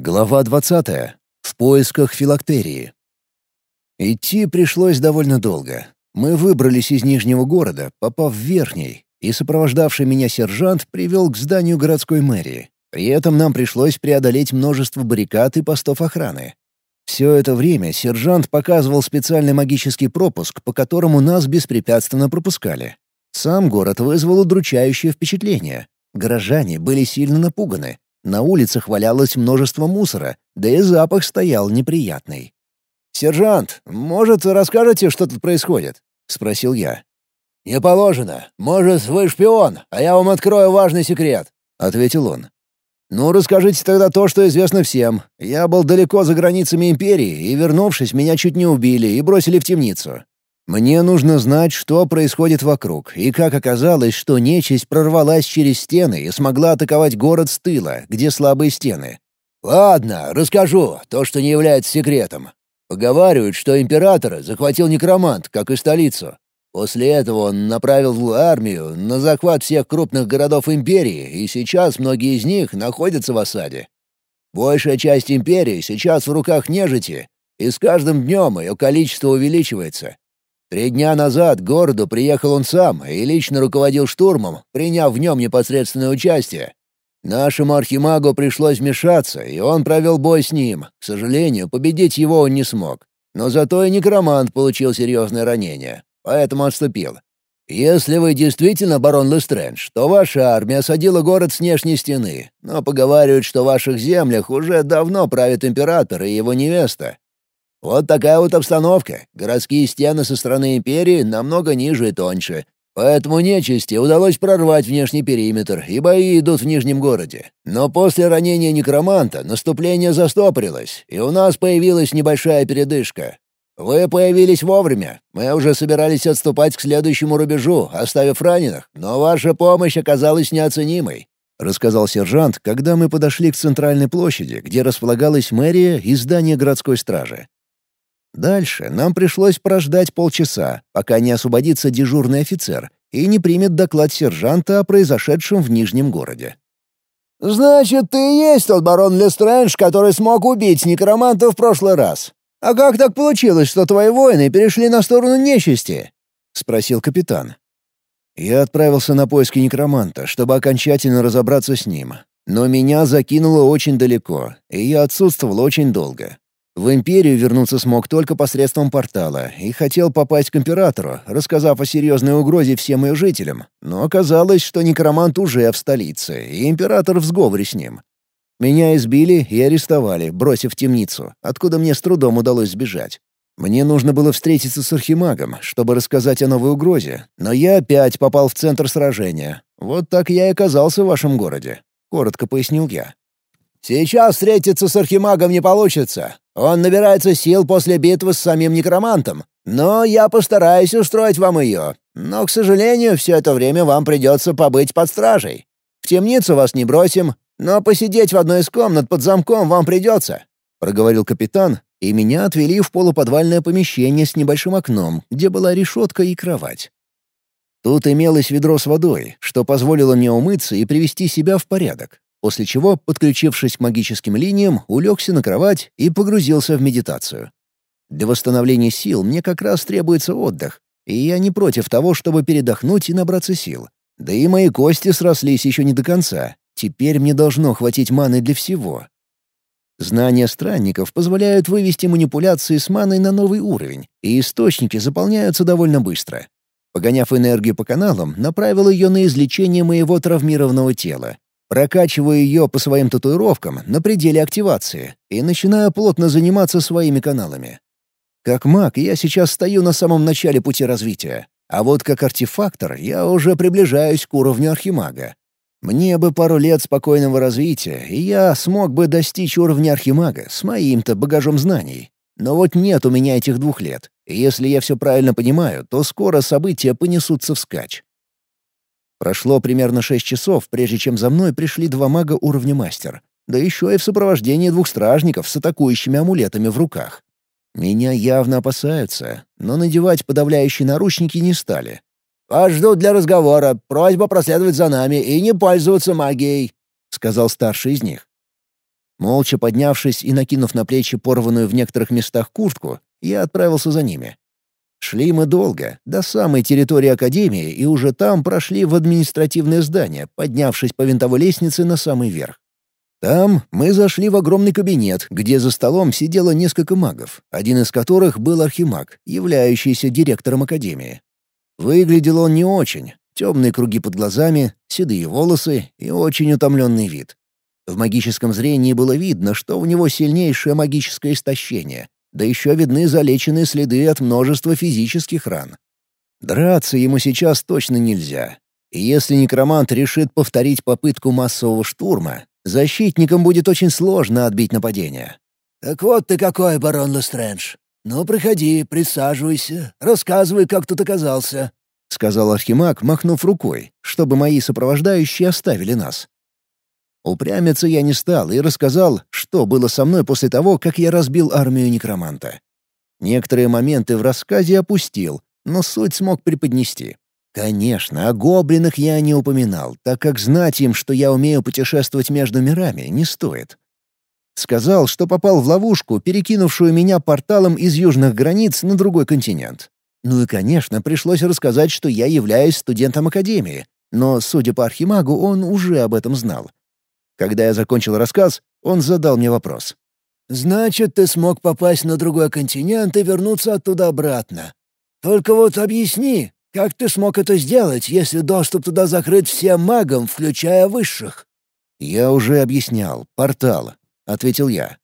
Глава 20. В поисках филактерии. Идти пришлось довольно долго. Мы выбрались из Нижнего города, попав в Верхний, и сопровождавший меня сержант привел к зданию городской мэрии. При этом нам пришлось преодолеть множество баррикад и постов охраны. Все это время сержант показывал специальный магический пропуск, по которому нас беспрепятственно пропускали. Сам город вызвал удручающее впечатление. Горожане были сильно напуганы, на улицах валялось множество мусора, да и запах стоял неприятный. «Сержант, может, расскажете, что тут происходит?» — спросил я. «Не положено. Может, вы шпион, а я вам открою важный секрет», — ответил он. «Ну, расскажите тогда то, что известно всем. Я был далеко за границами Империи, и, вернувшись, меня чуть не убили и бросили в темницу. Мне нужно знать, что происходит вокруг, и как оказалось, что нечисть прорвалась через стены и смогла атаковать город с тыла, где слабые стены. «Ладно, расскажу то, что не является секретом. Поговаривают, что императора захватил некромант, как и столицу. После этого он направил армию на захват всех крупных городов империи, и сейчас многие из них находятся в осаде. Большая часть империи сейчас в руках нежити, и с каждым днем ее количество увеличивается. Три дня назад к городу приехал он сам и лично руководил штурмом, приняв в нем непосредственное участие. Нашему архимагу пришлось вмешаться, и он провел бой с ним. К сожалению, победить его он не смог. Но зато и некромант получил серьезное ранение, поэтому отступил. Если вы действительно барон Лестрэндж, то ваша армия осадила город с внешней стены, но поговаривают, что в ваших землях уже давно правит император и его невеста. Вот такая вот обстановка. Городские стены со стороны Империи намного ниже и тоньше. Поэтому нечисти удалось прорвать внешний периметр, и бои идут в Нижнем городе. Но после ранения некроманта наступление застопорилось, и у нас появилась небольшая передышка. Вы появились вовремя. Мы уже собирались отступать к следующему рубежу, оставив раненых, но ваша помощь оказалась неоценимой. — рассказал сержант, когда мы подошли к центральной площади, где располагалась мэрия и здание городской стражи. Дальше нам пришлось прождать полчаса, пока не освободится дежурный офицер и не примет доклад сержанта о произошедшем в Нижнем городе. «Значит, ты и есть тот барон Лестрэндж, который смог убить некроманта в прошлый раз. А как так получилось, что твои воины перешли на сторону нечисти?» — спросил капитан. Я отправился на поиски некроманта, чтобы окончательно разобраться с ним. Но меня закинуло очень далеко, и я отсутствовал очень долго. В Империю вернуться смог только посредством портала и хотел попасть к Императору, рассказав о серьезной угрозе всем ее жителям. Но оказалось, что некромант уже в столице, и Император в сговоре с ним. Меня избили и арестовали, бросив в темницу, откуда мне с трудом удалось сбежать. Мне нужно было встретиться с Архимагом, чтобы рассказать о новой угрозе, но я опять попал в центр сражения. Вот так я и оказался в вашем городе», — коротко пояснил я. «Сейчас встретиться с Архимагом не получится. Он набирается сил после битвы с самим некромантом. Но я постараюсь устроить вам ее. Но, к сожалению, все это время вам придется побыть под стражей. В темницу вас не бросим, но посидеть в одной из комнат под замком вам придется», — проговорил капитан, и меня отвели в полуподвальное помещение с небольшим окном, где была решетка и кровать. Тут имелось ведро с водой, что позволило мне умыться и привести себя в порядок после чего, подключившись к магическим линиям, улегся на кровать и погрузился в медитацию. Для восстановления сил мне как раз требуется отдых, и я не против того, чтобы передохнуть и набраться сил. Да и мои кости срослись еще не до конца. Теперь мне должно хватить маны для всего. Знания странников позволяют вывести манипуляции с маной на новый уровень, и источники заполняются довольно быстро. Погоняв энергию по каналам, направил ее на излечение моего травмированного тела, Прокачиваю ее по своим татуировкам на пределе активации и начинаю плотно заниматься своими каналами. Как маг я сейчас стою на самом начале пути развития, а вот как артефактор я уже приближаюсь к уровню архимага. Мне бы пару лет спокойного развития, и я смог бы достичь уровня архимага с моим-то багажом знаний. Но вот нет у меня этих двух лет, и если я все правильно понимаю, то скоро события понесутся вскачь. Прошло примерно шесть часов, прежде чем за мной пришли два мага уровня мастер, да еще и в сопровождении двух стражников с атакующими амулетами в руках. Меня явно опасаются, но надевать подавляющие наручники не стали. «Вас ждут для разговора. Просьба проследовать за нами и не пользоваться магией», — сказал старший из них. Молча поднявшись и накинув на плечи порванную в некоторых местах куртку, я отправился за ними. Шли мы долго, до самой территории Академии, и уже там прошли в административное здание, поднявшись по винтовой лестнице на самый верх. Там мы зашли в огромный кабинет, где за столом сидело несколько магов, один из которых был архимаг, являющийся директором Академии. Выглядел он не очень. Темные круги под глазами, седые волосы и очень утомленный вид. В магическом зрении было видно, что у него сильнейшее магическое истощение, да еще видны залеченные следы от множества физических ран. Драться ему сейчас точно нельзя. И если некромант решит повторить попытку массового штурма, защитникам будет очень сложно отбить нападение. «Так вот ты какой, барон Лестрэндж. Ну, приходи, присаживайся, рассказывай, как тут оказался», — сказал Архимаг, махнув рукой, чтобы мои сопровождающие оставили нас. Упрямиться я не стал и рассказал, что было со мной после того, как я разбил армию некроманта. Некоторые моменты в рассказе опустил, но суть смог преподнести. Конечно, о гоблинах я не упоминал, так как знать им, что я умею путешествовать между мирами, не стоит. Сказал, что попал в ловушку, перекинувшую меня порталом из южных границ на другой континент. Ну и, конечно, пришлось рассказать, что я являюсь студентом Академии, но, судя по Архимагу, он уже об этом знал. Когда я закончил рассказ, он задал мне вопрос. «Значит, ты смог попасть на другой континент и вернуться оттуда обратно. Только вот объясни, как ты смог это сделать, если доступ туда закрыт всем магам, включая высших?» «Я уже объяснял. Портал», — ответил я.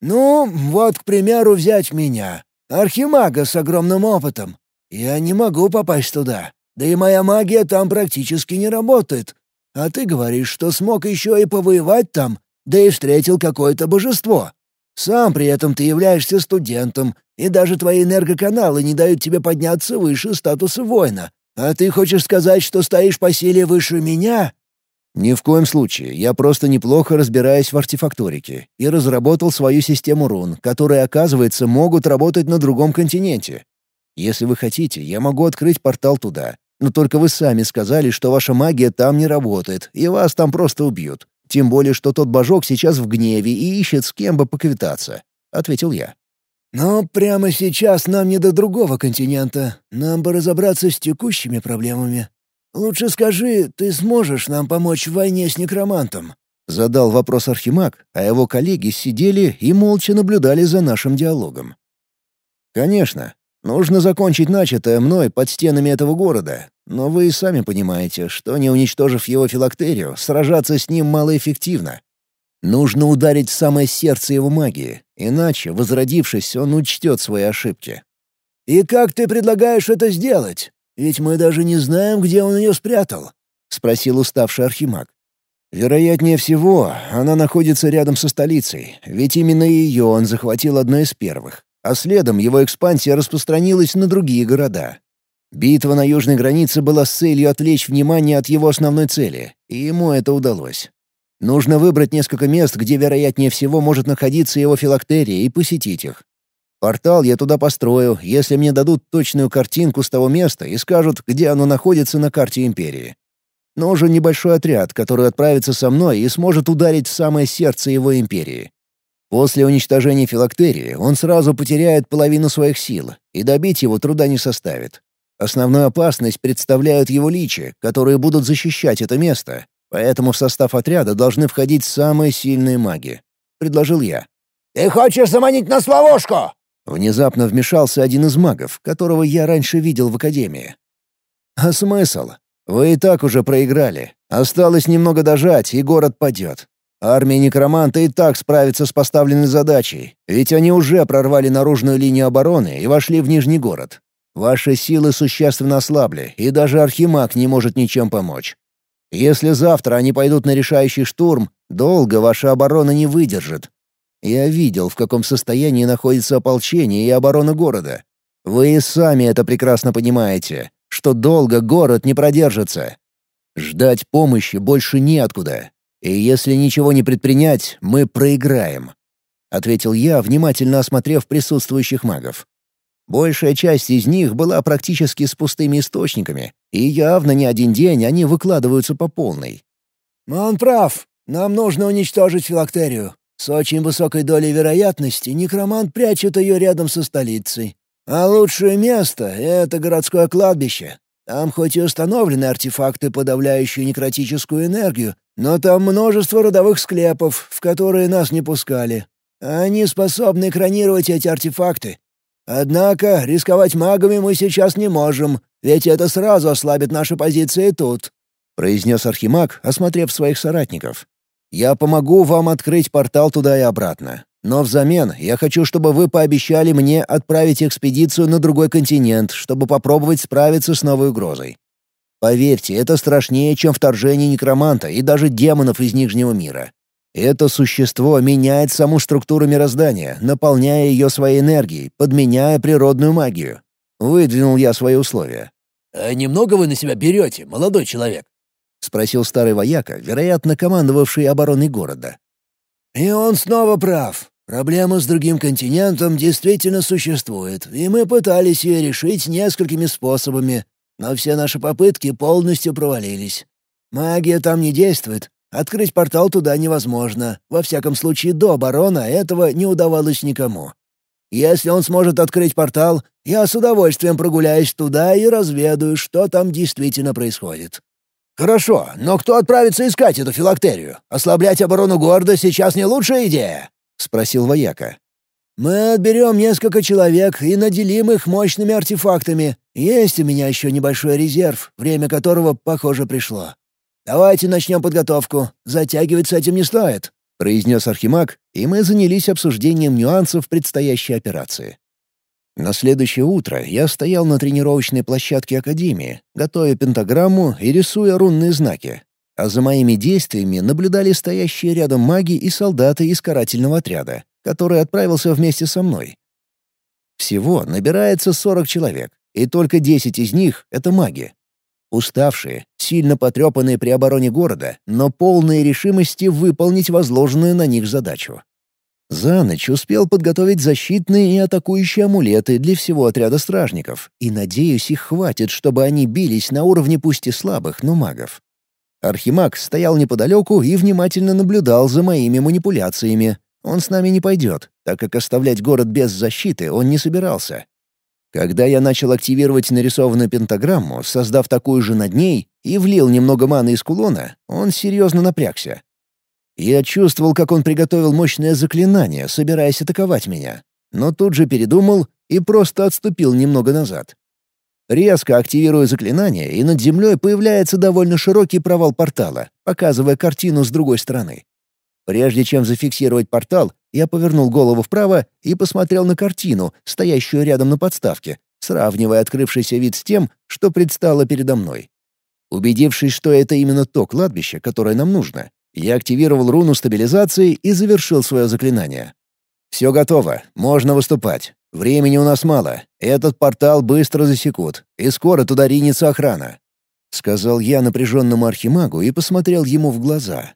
«Ну, вот, к примеру, взять меня, архимага с огромным опытом. Я не могу попасть туда, да и моя магия там практически не работает, а ты говоришь, что смог еще и повоевать там, да и встретил какое-то божество. Сам при этом ты являешься студентом, и даже твои энергоканалы не дают тебе подняться выше статуса воина. А ты хочешь сказать, что стоишь по силе выше меня?» «Ни в коем случае. Я просто неплохо разбираюсь в артефакторике и разработал свою систему рун, которые, оказывается, могут работать на другом континенте. Если вы хотите, я могу открыть портал туда. Но только вы сами сказали, что ваша магия там не работает, и вас там просто убьют. Тем более, что тот божок сейчас в гневе и ищет с кем бы поквитаться», — ответил я. «Но прямо сейчас нам не до другого континента. Нам бы разобраться с текущими проблемами. Лучше скажи, ты сможешь нам помочь в войне с некромантом?» Задал вопрос Архимаг, а его коллеги сидели и молча наблюдали за нашим диалогом. «Конечно. Нужно закончить начатое мной под стенами этого города, но вы и сами понимаете, что не уничтожив его филактерию, сражаться с ним малоэффективно. Нужно ударить в самое сердце его магии, иначе, возродившись, он учтет свои ошибки. «И как ты предлагаешь это сделать? Ведь мы даже не знаем, где он ее спрятал», — спросил уставший архимаг. Вероятнее всего, она находится рядом со столицей, ведь именно ее он захватил одной из первых а следом его экспансия распространилась на другие города. Битва на южной границе была с целью отвлечь внимание от его основной цели, и ему это удалось. Нужно выбрать несколько мест, где вероятнее всего может находиться его филактерия, и посетить их. Портал я туда построю, если мне дадут точную картинку с того места и скажут, где оно находится на карте Империи. Нужен небольшой отряд, который отправится со мной и сможет ударить в самое сердце его Империи. После уничтожения филактерии он сразу потеряет половину своих сил, и добить его труда не составит. Основную опасность представляют его личи, которые будут защищать это место, поэтому в состав отряда должны входить самые сильные маги. Предложил я. «Ты хочешь заманить нас в ловушку?» Внезапно вмешался один из магов, которого я раньше видел в Академии. «А смысл? Вы и так уже проиграли. Осталось немного дожать, и город падет. Армия некроманта и так справится с поставленной задачей, ведь они уже прорвали наружную линию обороны и вошли в Нижний город. Ваши силы существенно ослабли, и даже Архимаг не может ничем помочь. Если завтра они пойдут на решающий штурм, долго ваша оборона не выдержит. Я видел, в каком состоянии находится ополчение и оборона города. Вы и сами это прекрасно понимаете, что долго город не продержится. Ждать помощи больше неоткуда. И если ничего не предпринять, мы проиграем», — ответил я, внимательно осмотрев присутствующих магов. Большая часть из них была практически с пустыми источниками, и явно не один день они выкладываются по полной. «Он прав. Нам нужно уничтожить филактерию. С очень высокой долей вероятности некромант прячет ее рядом со столицей. А лучшее место — это городское кладбище. Там хоть и установлены артефакты, подавляющие некротическую энергию, но там множество родовых склепов, в которые нас не пускали. Они способны экранировать эти артефакты. Однако рисковать магами мы сейчас не можем, ведь это сразу ослабит наши позиции тут», — произнес Архимаг, осмотрев своих соратников. «Я помогу вам открыть портал туда и обратно. Но взамен я хочу, чтобы вы пообещали мне отправить экспедицию на другой континент, чтобы попробовать справиться с новой угрозой. Поверьте, это страшнее, чем вторжение некроманта и даже демонов из Нижнего мира. Это существо меняет саму структуру мироздания, наполняя ее своей энергией, подменяя природную магию. Выдвинул я свои условия. «А немного вы на себя берете, молодой человек?» — спросил старый вояка, вероятно, командовавший обороной города. «И он снова прав. Проблема с другим континентом действительно существует, и мы пытались ее решить несколькими способами, но все наши попытки полностью провалились. Магия там не действует, открыть портал туда невозможно, во всяком случае до барона этого не удавалось никому. Если он сможет открыть портал, я с удовольствием прогуляюсь туда и разведаю, что там действительно происходит. «Хорошо, но кто отправится искать эту филактерию? Ослаблять оборону города сейчас не лучшая идея?» — спросил вояка. «Мы отберем несколько человек и наделим их мощными артефактами. Есть у меня еще небольшой резерв, время которого, похоже, пришло. Давайте начнем подготовку. Затягивать с этим не стоит», — произнес Архимаг, и мы занялись обсуждением нюансов предстоящей операции. На следующее утро я стоял на тренировочной площадке Академии, готовя пентаграмму и рисуя рунные знаки. А за моими действиями наблюдали стоящие рядом маги и солдаты из карательного отряда, который отправился вместе со мной. Всего набирается 40 человек, и только 10 из них — это маги. Уставшие, сильно потрепанные при обороне города, но полные решимости выполнить возложенную на них задачу. За ночь успел подготовить защитные и атакующие амулеты для всего отряда стражников, и, надеюсь, их хватит, чтобы они бились на уровне пусть и слабых, но магов. Архимаг стоял неподалеку и внимательно наблюдал за моими манипуляциями. Он с нами не пойдет, так как оставлять город без защиты он не собирался. Когда я начал активировать нарисованную пентаграмму, создав такую же над ней, и влил немного маны из кулона, он серьезно напрягся. Я чувствовал, как он приготовил мощное заклинание, собираясь атаковать меня. Но тут же передумал и просто отступил немного назад. Резко активирую заклинание, и над землей появляется довольно широкий провал портала, показывая картину с другой стороны. Прежде чем зафиксировать портал, я повернул голову вправо и посмотрел на картину, стоящую рядом на подставке, сравнивая открывшийся вид с тем, что предстало передо мной. Убедившись, что это именно то кладбище, которое нам нужно, я активировал руну стабилизации и завершил свое заклинание. «Все готово, можно выступать. Времени у нас мало. Этот портал быстро засекут, и скоро туда ринется охрана», — сказал я напряженному архимагу и посмотрел ему в глаза.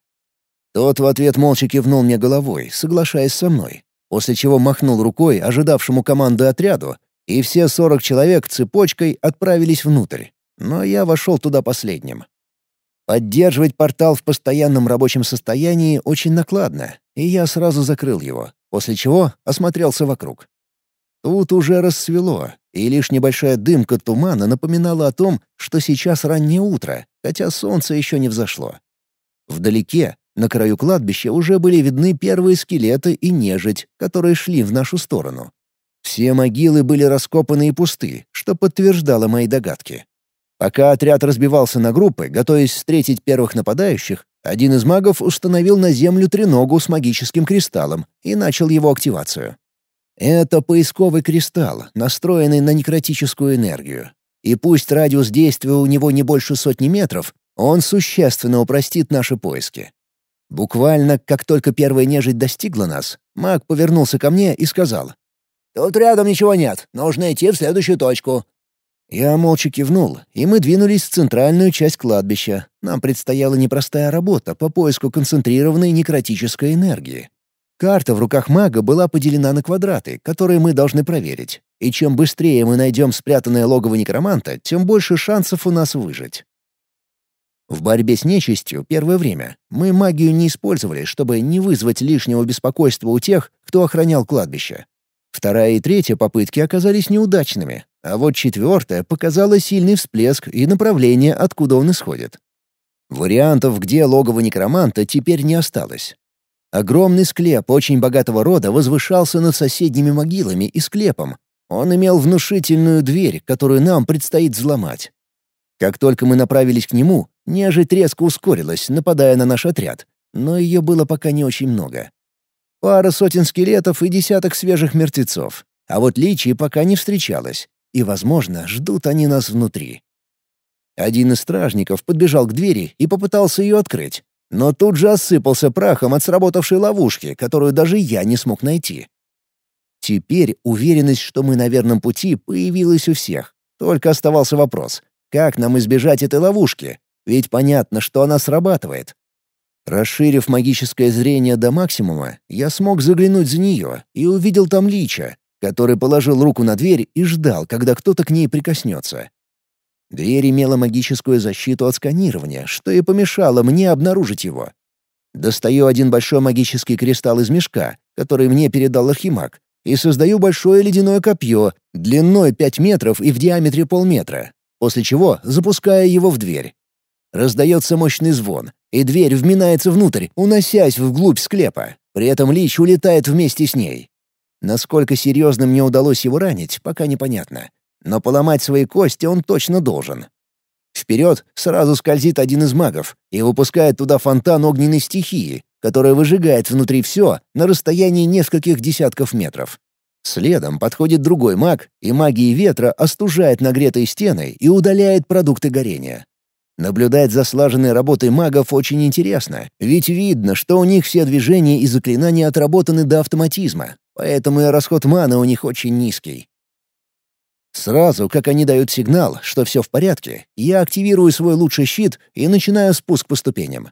Тот в ответ молча кивнул мне головой, соглашаясь со мной, после чего махнул рукой ожидавшему команды отряду, и все сорок человек цепочкой отправились внутрь. Но я вошел туда последним. Поддерживать портал в постоянном рабочем состоянии очень накладно, и я сразу закрыл его, после чего осмотрелся вокруг. Тут уже рассвело, и лишь небольшая дымка тумана напоминала о том, что сейчас раннее утро, хотя солнце еще не взошло. Вдалеке, на краю кладбища, уже были видны первые скелеты и нежить, которые шли в нашу сторону. Все могилы были раскопаны и пусты, что подтверждало мои догадки. Пока отряд разбивался на группы, готовясь встретить первых нападающих, один из магов установил на землю треногу с магическим кристаллом и начал его активацию. Это поисковый кристалл, настроенный на некротическую энергию. И пусть радиус действия у него не больше сотни метров, он существенно упростит наши поиски. Буквально, как только первая нежить достигла нас, маг повернулся ко мне и сказал. «Тут рядом ничего нет, нужно идти в следующую точку. Я молча кивнул, и мы двинулись в центральную часть кладбища. Нам предстояла непростая работа по поиску концентрированной некротической энергии. Карта в руках мага была поделена на квадраты, которые мы должны проверить. И чем быстрее мы найдем спрятанное логово некроманта, тем больше шансов у нас выжить. В борьбе с нечистью первое время мы магию не использовали, чтобы не вызвать лишнего беспокойства у тех, кто охранял кладбище. Вторая и третья попытки оказались неудачными, а вот четвертая показала сильный всплеск и направление, откуда он исходит. Вариантов, где логово некроманта, теперь не осталось. Огромный склеп очень богатого рода возвышался над соседними могилами и склепом. Он имел внушительную дверь, которую нам предстоит взломать. Как только мы направились к нему, нежить резко ускорилась, нападая на наш отряд, но ее было пока не очень много. Пара сотен скелетов и десяток свежих мертвецов. А вот личий пока не встречалось, и, возможно, ждут они нас внутри. Один из стражников подбежал к двери и попытался ее открыть, но тут же осыпался прахом от сработавшей ловушки, которую даже я не смог найти. Теперь уверенность, что мы на верном пути, появилась у всех. Только оставался вопрос, как нам избежать этой ловушки? Ведь понятно, что она срабатывает. Расширив магическое зрение до максимума, я смог заглянуть за нее и увидел там Лича, который положил руку на дверь и ждал, когда кто-то к ней прикоснется. Дверь имела магическую защиту от сканирования, что и помешало мне обнаружить его. Достаю один большой магический кристалл из мешка, который мне передал Архимаг, и создаю большое ледяное копье, длиной 5 метров и в диаметре полметра, после чего запуская его в дверь. Раздается мощный звон, и дверь вминается внутрь, уносясь вглубь склепа. При этом Лич улетает вместе с ней. Насколько серьезно мне удалось его ранить, пока непонятно. Но поломать свои кости он точно должен. Вперед сразу скользит один из магов и выпускает туда фонтан огненной стихии, которая выжигает внутри все на расстоянии нескольких десятков метров. Следом подходит другой маг, и магией ветра остужает нагретые стены и удаляет продукты горения. Наблюдать за слаженной работой магов очень интересно, ведь видно, что у них все движения и заклинания отработаны до автоматизма, поэтому и расход маны у них очень низкий. Сразу, как они дают сигнал, что все в порядке, я активирую свой лучший щит и начинаю спуск по ступеням.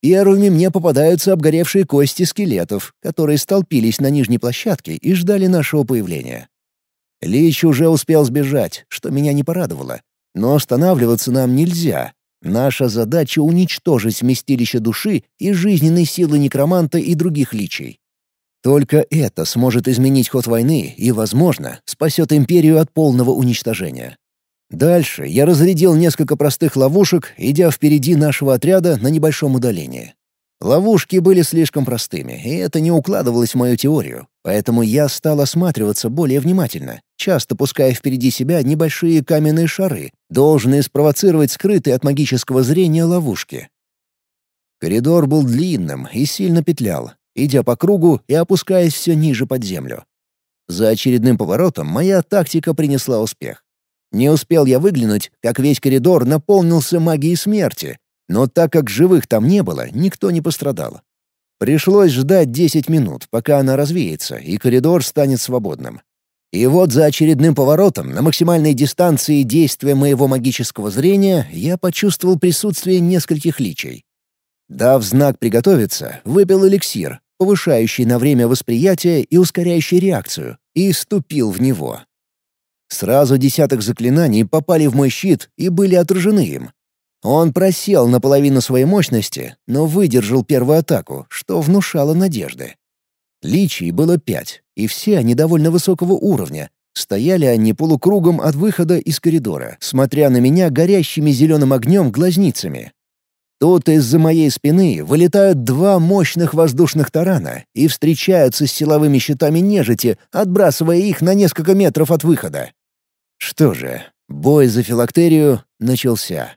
Первыми мне попадаются обгоревшие кости скелетов, которые столпились на нижней площадке и ждали нашего появления. Лич уже успел сбежать, что меня не порадовало. Но останавливаться нам нельзя. Наша задача — уничтожить вместилище души и жизненной силы некроманта и других личей. Только это сможет изменить ход войны и, возможно, спасет империю от полного уничтожения. Дальше я разрядил несколько простых ловушек, идя впереди нашего отряда на небольшом удалении. Ловушки были слишком простыми, и это не укладывалось в мою теорию, поэтому я стал осматриваться более внимательно, часто пуская впереди себя небольшие каменные шары, должные спровоцировать скрытые от магического зрения ловушки. Коридор был длинным и сильно петлял, идя по кругу и опускаясь все ниже под землю. За очередным поворотом моя тактика принесла успех. Не успел я выглянуть, как весь коридор наполнился магией смерти, но так как живых там не было, никто не пострадал. Пришлось ждать 10 минут, пока она развеется, и коридор станет свободным. И вот за очередным поворотом, на максимальной дистанции действия моего магического зрения, я почувствовал присутствие нескольких личей. Дав знак приготовиться, выпил эликсир, повышающий на время восприятия и ускоряющий реакцию, и ступил в него. Сразу десяток заклинаний попали в мой щит и были отражены им. Он просел наполовину своей мощности, но выдержал первую атаку, что внушало надежды. Личий было пять, и все они довольно высокого уровня. Стояли они полукругом от выхода из коридора, смотря на меня горящими зеленым огнем глазницами. Тут из-за моей спины вылетают два мощных воздушных тарана и встречаются с силовыми щитами нежити, отбрасывая их на несколько метров от выхода. Что же, бой за филактерию начался.